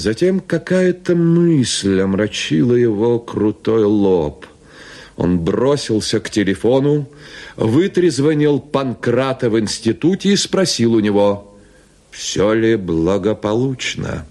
Затем какая-то мысль омрачила его крутой лоб. Он бросился к телефону, вытрезвонил Панкрата в институте и спросил у него, все ли благополучно.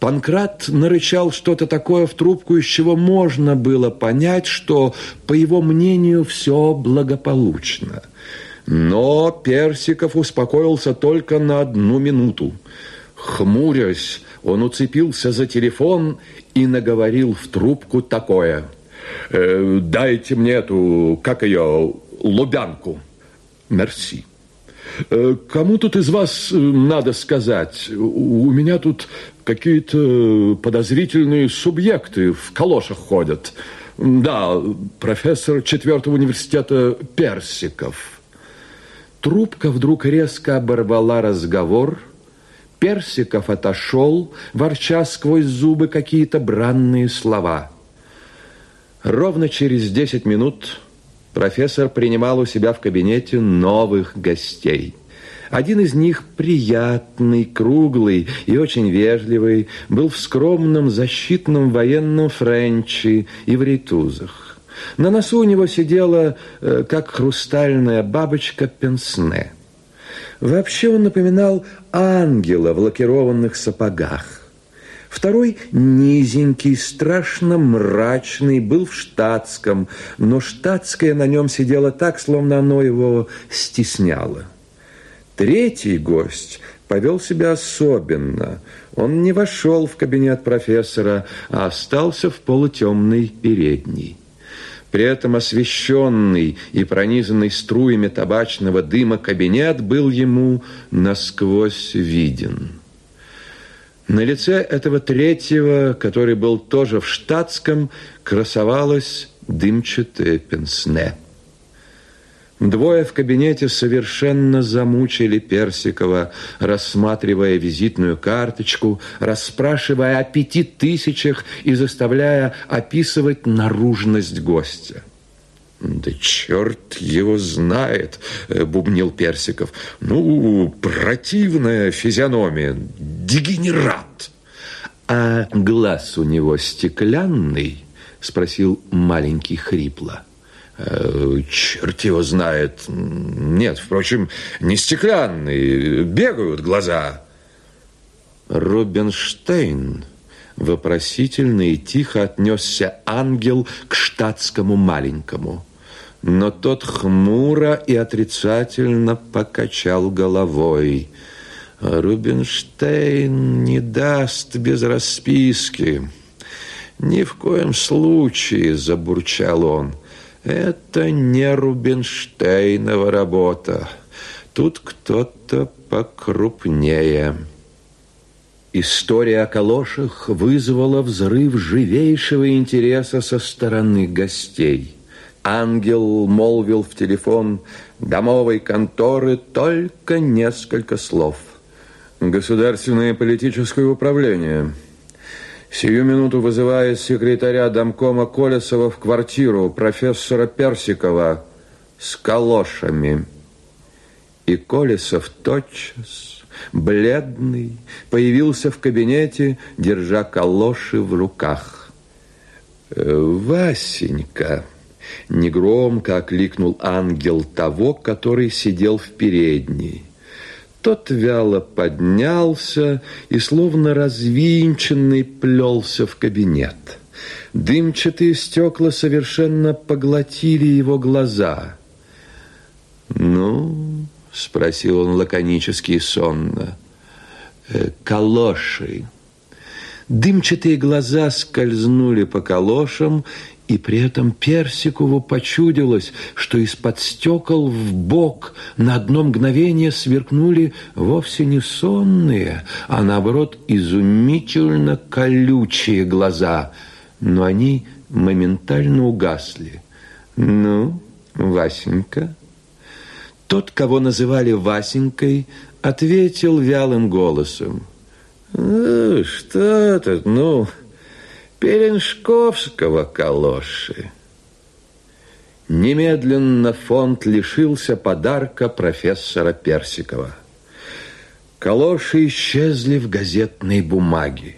Панкрат нарычал что-то такое в трубку, из чего можно было понять, что, по его мнению, все благополучно. Но Персиков успокоился только на одну минуту. Хмурясь, он уцепился за телефон и наговорил в трубку такое. «Э, «Дайте мне эту, как ее, лубянку». «Мерси». Э, «Кому тут из вас э, надо сказать? У меня тут какие-то подозрительные субъекты в калошах ходят. Да, профессор четвертого университета Персиков». Трубка вдруг резко оборвала разговор – Персиков отошел, ворча сквозь зубы какие-то бранные слова. Ровно через десять минут профессор принимал у себя в кабинете новых гостей. Один из них, приятный, круглый и очень вежливый, был в скромном защитном военном френче и в ритузах. На носу у него сидела, э, как хрустальная бабочка, пенсне – Вообще он напоминал ангела в лакированных сапогах. Второй, низенький, страшно мрачный, был в штатском, но штатское на нем сидело так, словно оно его стесняло. Третий гость повел себя особенно. Он не вошел в кабинет профессора, а остался в полутемной передней. При этом освещенный и пронизанный струями табачного дыма кабинет был ему насквозь виден. На лице этого третьего, который был тоже в штатском, красовалась дымчатая пенсне. Двое в кабинете совершенно замучили Персикова, рассматривая визитную карточку, расспрашивая о пяти тысячах и заставляя описывать наружность гостя. «Да черт его знает!» – бубнил Персиков. «Ну, противная физиономия, дегенерат!» «А глаз у него стеклянный?» – спросил маленький хрипло. Э, черт его знает. Нет, впрочем, не стеклянные, бегают глаза. Рубинштейн вопросительно и тихо отнесся ангел к штатскому маленькому. Но тот хмуро и отрицательно покачал головой. Рубинштейн не даст без расписки. Ни в коем случае, забурчал он, — это не Рубинштейнова работа. Тут кто-то покрупнее. История о калошах вызвала взрыв живейшего интереса со стороны гостей. Ангел молвил в телефон домовой конторы только несколько слов. Государственное политическое управление – Сию минуту вызывает секретаря домкома Колесова в квартиру профессора Персикова с калошами. И Колесов тотчас, бледный, появился в кабинете, держа калоши в руках. «Э, «Васенька!» Негромко окликнул ангел того, который сидел в передней. Тот вяло поднялся и, словно развинченный, плелся в кабинет. Дымчатые стекла совершенно поглотили его глаза. «Ну?» — спросил он лаконически и сонно. «Э, «Калоши». Дымчатые глаза скользнули по калошам и при этом Персикову почудилось, что из-под стекол в бок на одно мгновение сверкнули вовсе не сонные, а наоборот изумительно колючие глаза, но они моментально угасли. «Ну, Васенька?» Тот, кого называли Васенькой, ответил вялым голосом. «Ну, что это, ну...» Переншковского калоши. Немедленно фонд лишился подарка профессора Персикова. Калоши исчезли в газетной бумаге.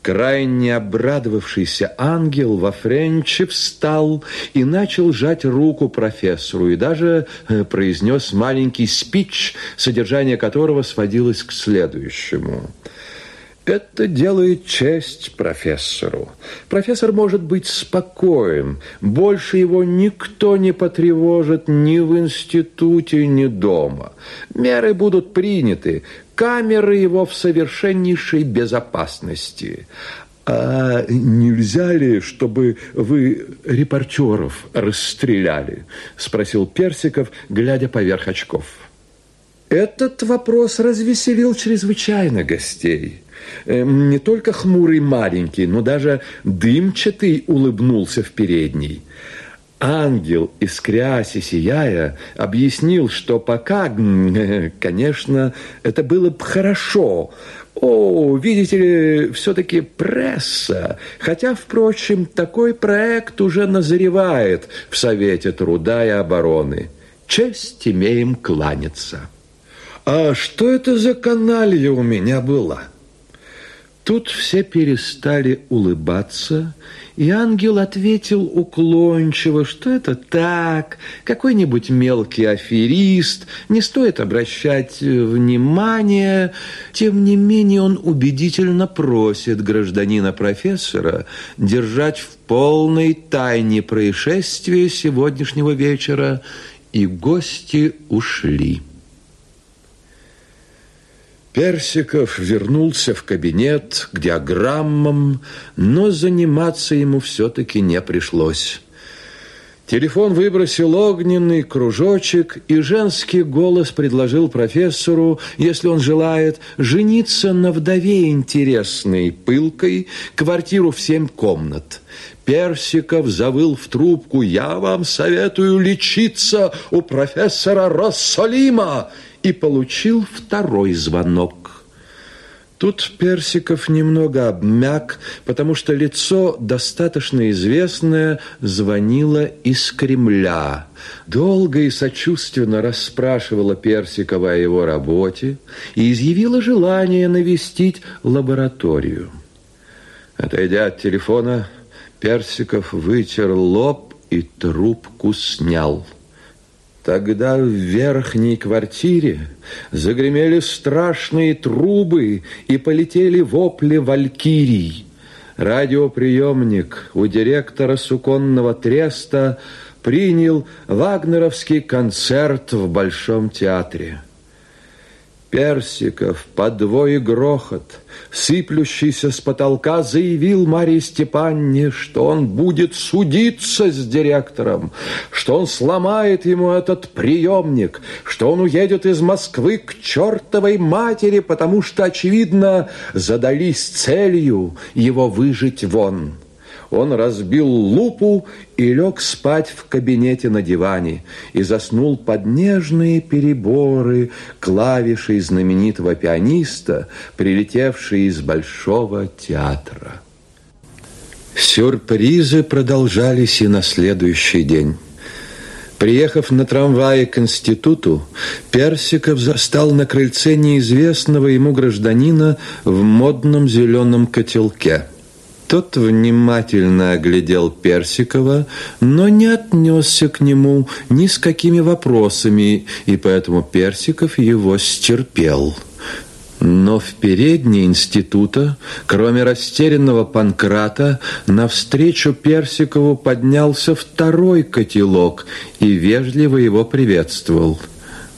Крайне обрадовавшийся ангел во френче встал и начал жать руку профессору и даже э, произнес маленький спич, содержание которого сводилось к следующему – это делает честь профессору. Профессор может быть спокоен. Больше его никто не потревожит ни в институте, ни дома. Меры будут приняты. Камеры его в совершеннейшей безопасности. А нельзя ли, чтобы вы репортеров расстреляли? Спросил Персиков, глядя поверх очков. Этот вопрос развеселил чрезвычайно гостей. Эм, не только хмурый маленький, но даже дымчатый улыбнулся в передней. Ангел, искрясь и сияя, объяснил, что пока, конечно, это было бы хорошо. О, видите ли, все-таки пресса. Хотя, впрочем, такой проект уже назревает в Совете труда и обороны. Честь имеем кланяться. А что это за каналья у меня была? Тут все перестали улыбаться, и ангел ответил уклончиво, что это так, какой-нибудь мелкий аферист, не стоит обращать внимания. Тем не менее он убедительно просит гражданина-профессора держать в полной тайне происшествия сегодняшнего вечера, и гости ушли. Персиков вернулся в кабинет к диаграммам, но заниматься ему все-таки не пришлось. Телефон выбросил огненный кружочек, и женский голос предложил профессору, если он желает, жениться на вдове интересной, пылкой, квартиру в семь комнат. Персиков завыл в трубку «Я вам советую лечиться у профессора Россолима!» И получил второй звонок. Тут Персиков немного обмяк, потому что лицо, достаточно известное, звонило из Кремля. Долго и сочувственно расспрашивала Персикова о его работе и изъявила желание навестить лабораторию. Отойдя от телефона, Персиков вытер лоб и трубку снял. Тогда в верхней квартире загремели страшные трубы и полетели вопли валькирий. Радиоприемник у директора суконного треста принял вагнеровский концерт в Большом театре. Персиков, подвой грохот, сыплющийся с потолка, заявил Марии Степанне, что он будет судиться с директором, что он сломает ему этот приемник, что он уедет из Москвы к чертовой матери, потому что, очевидно, задались целью его выжить вон. Он разбил лупу и лег спать в кабинете на диване и заснул под нежные переборы клавишей знаменитого пианиста, прилетевшей из Большого театра. Сюрпризы продолжались и на следующий день. Приехав на трамвае к институту, Персиков застал на крыльце неизвестного ему гражданина в модном зеленом котелке – тот внимательно оглядел Персикова, но не отнесся к нему ни с какими вопросами, и поэтому Персиков его стерпел. Но в передней института, кроме растерянного Панкрата, навстречу Персикову поднялся второй котелок и вежливо его приветствовал.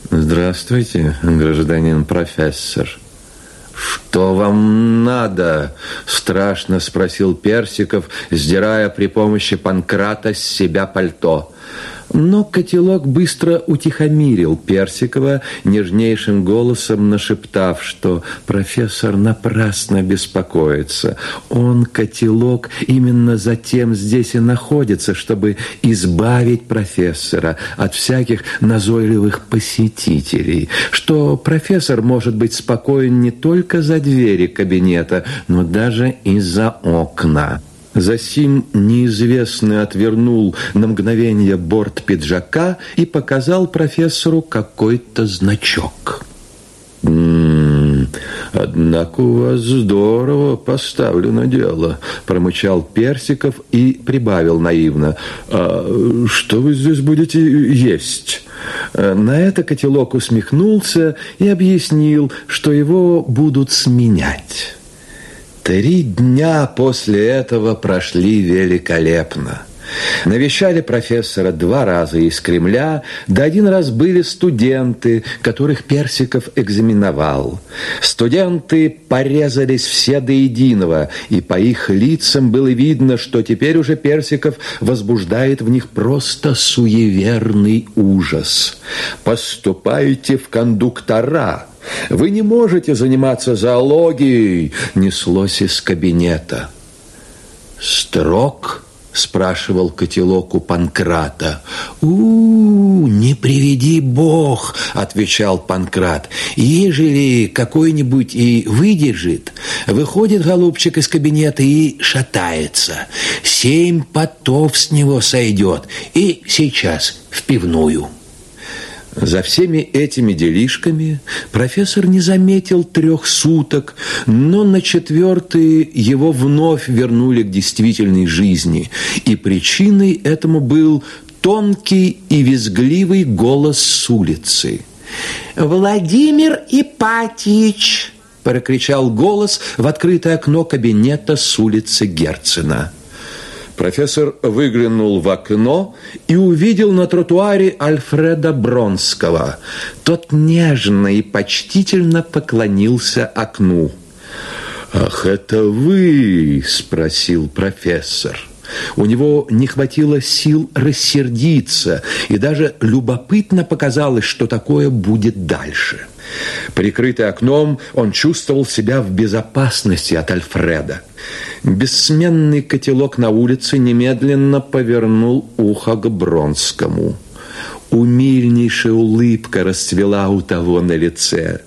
«Здравствуйте, гражданин профессор». «Что вам надо?» – страшно спросил Персиков, сдирая при помощи Панкрата с себя пальто. Но котелок быстро утихомирил Персикова, нежнейшим голосом нашептав, что профессор напрасно беспокоится. Он, котелок, именно затем здесь и находится, чтобы избавить профессора от всяких назойливых посетителей, что профессор может быть спокоен не только за двери кабинета, но даже и за окна. Засим неизвестный отвернул на мгновение борт пиджака и показал профессору какой-то значок. «М -м, Однако у вас здорово поставлено дело, промычал Персиков и прибавил наивно. А что вы здесь будете есть? На это котелок усмехнулся и объяснил, что его будут сменять. Три дня после этого прошли великолепно. Навещали профессора два раза из Кремля, да один раз были студенты, которых Персиков экзаменовал. Студенты порезались все до единого, и по их лицам было видно, что теперь уже Персиков возбуждает в них просто суеверный ужас. «Поступайте в кондуктора!» Вы не можете заниматься зоологией, неслось из кабинета. Строк спрашивал котелок у Панкрата. у, -у, не приведи бог, отвечал Панкрат. Ежели какой-нибудь и выдержит, выходит голубчик из кабинета и шатается. Семь потов с него сойдет. И сейчас в пивную. За всеми этими делишками профессор не заметил трех суток, но на четвертый его вновь вернули к действительной жизни, и причиной этому был тонкий и визгливый голос с улицы. «Владимир Ипатич!» – прокричал голос в открытое окно кабинета с улицы Герцена. Профессор выглянул в окно и увидел на тротуаре Альфреда Бронского. Тот нежно и почтительно поклонился окну. «Ах, это вы?» – спросил профессор. У него не хватило сил рассердиться, и даже любопытно показалось, что такое будет дальше. Прикрытый окном, он чувствовал себя в безопасности от Альфреда. Бессменный котелок на улице немедленно повернул ухо к Бронскому. Умильнейшая улыбка расцвела у того на лице.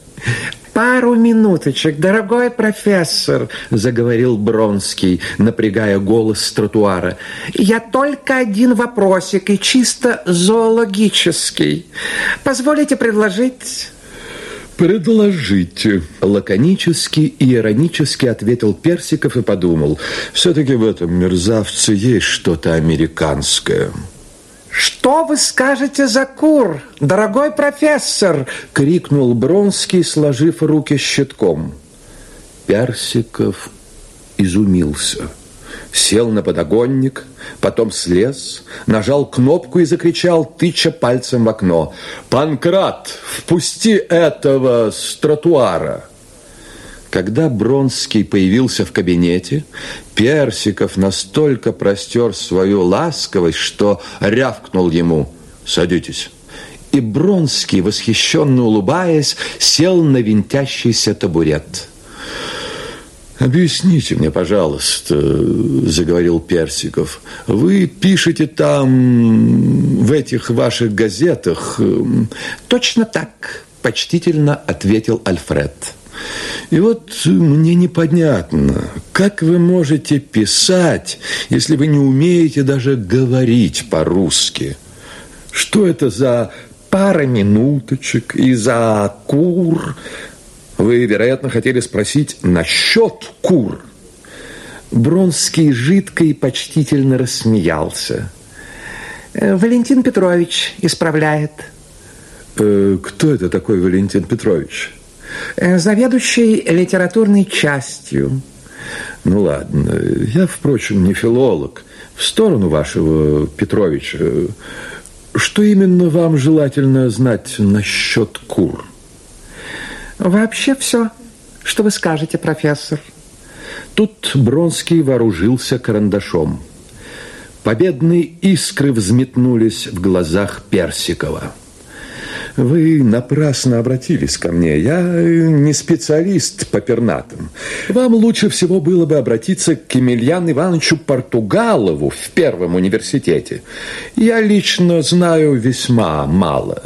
«Пару минуточек, дорогой профессор», – заговорил Бронский, напрягая голос с тротуара. «Я только один вопросик и чисто зоологический. Позволите предложить...» «Предложите», – лаконически и иронически ответил Персиков и подумал. «Все-таки в этом мерзавце есть что-то американское». «Что вы скажете за кур, дорогой профессор?» – крикнул Бронский, сложив руки щитком. Персиков изумился – сел на подогонник, потом слез, нажал кнопку и закричал, тыча пальцем в окно. «Панкрат, впусти этого с тротуара!» Когда Бронский появился в кабинете, Персиков настолько простер свою ласковость, что рявкнул ему «Садитесь». И Бронский, восхищенно улыбаясь, сел на винтящийся табурет. «Объясните мне, пожалуйста», – заговорил Персиков. «Вы пишете там, в этих ваших газетах...» «Точно так», – почтительно ответил Альфред. И вот мне непонятно, как вы можете писать, если вы не умеете даже говорить по-русски? Что это за пара минуточек и за кур?» Вы, вероятно, хотели спросить насчет кур. Бронский жидко и почтительно рассмеялся. Э, Валентин Петрович исправляет. Э, кто это такой Валентин Петрович? Э, заведующий литературной частью. Ну ладно, я, впрочем, не филолог. В сторону вашего Петровича. Что именно вам желательно знать насчет кур? Вообще все, что вы скажете, профессор. Тут Бронский вооружился карандашом. Победные искры взметнулись в глазах Персикова. Вы напрасно обратились ко мне. Я не специалист по пернатым. Вам лучше всего было бы обратиться к Емельяну Ивановичу Португалову в Первом университете. Я лично знаю весьма мало.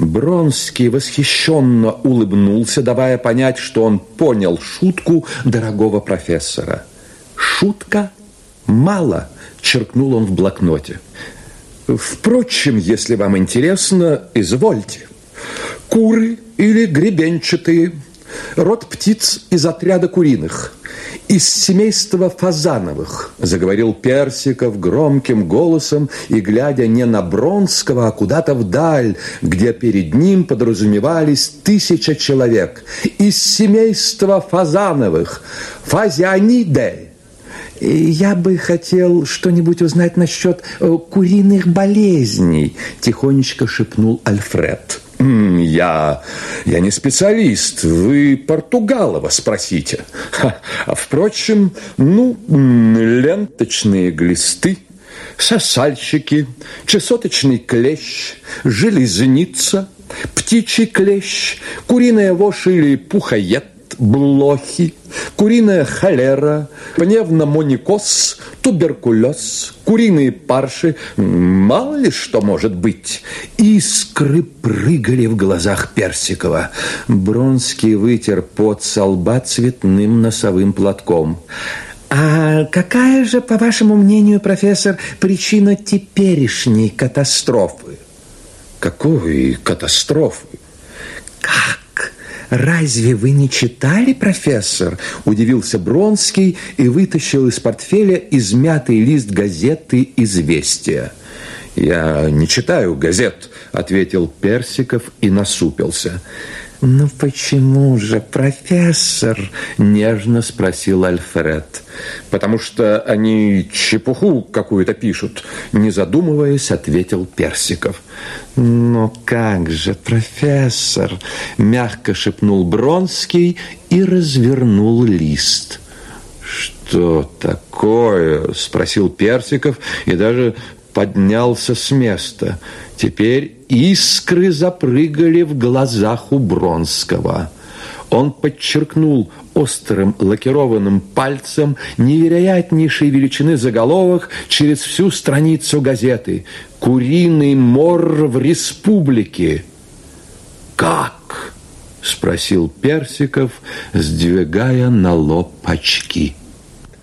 Бронский восхищенно улыбнулся, давая понять, что он понял шутку дорогого профессора. «Шутка? Мало!» – черкнул он в блокноте. «Впрочем, если вам интересно, извольте. Куры или гребенчатые, Род птиц из отряда куриных, из семейства фазановых, заговорил Персиков громким голосом и глядя не на Бронского, а куда-то вдаль, где перед ним подразумевались тысяча человек. Из семейства фазановых, фазианиде, «Я бы хотел что-нибудь узнать насчет э, куриных болезней», – тихонечко шепнул Альфред. Я, я не специалист, вы Португалова спросите. А впрочем, ну, ленточные глисты, сосальщики, чесоточный клещ, железница, птичий клещ, куриная вошь или пухоед, блохи, куриная холера, пневмоникоз, туберкулез, куриные парши, мало ли что может быть. Искры прыгали в глазах Персикова. Бронский вытер пот со лба цветным носовым платком. А какая же, по вашему мнению, профессор, причина теперешней катастрофы? Какой катастрофы? Как? «Разве вы не читали, профессор?» – удивился Бронский и вытащил из портфеля измятый лист газеты «Известия». «Я не читаю газет», – ответил Персиков и насупился. «Ну почему же, профессор?» – нежно спросил Альфред. «Потому что они чепуху какую-то пишут», – не задумываясь, ответил Персиков. «Но как же, профессор?» – мягко шепнул Бронский и развернул лист. «Что такое?» – спросил Персиков и даже поднялся с места. Теперь искры запрыгали в глазах у Бронского. Он подчеркнул острым лакированным пальцем невероятнейшей величины заголовок через всю страницу газеты «Куриный мор в республике». «Как?» – спросил Персиков, сдвигая на лоб очки.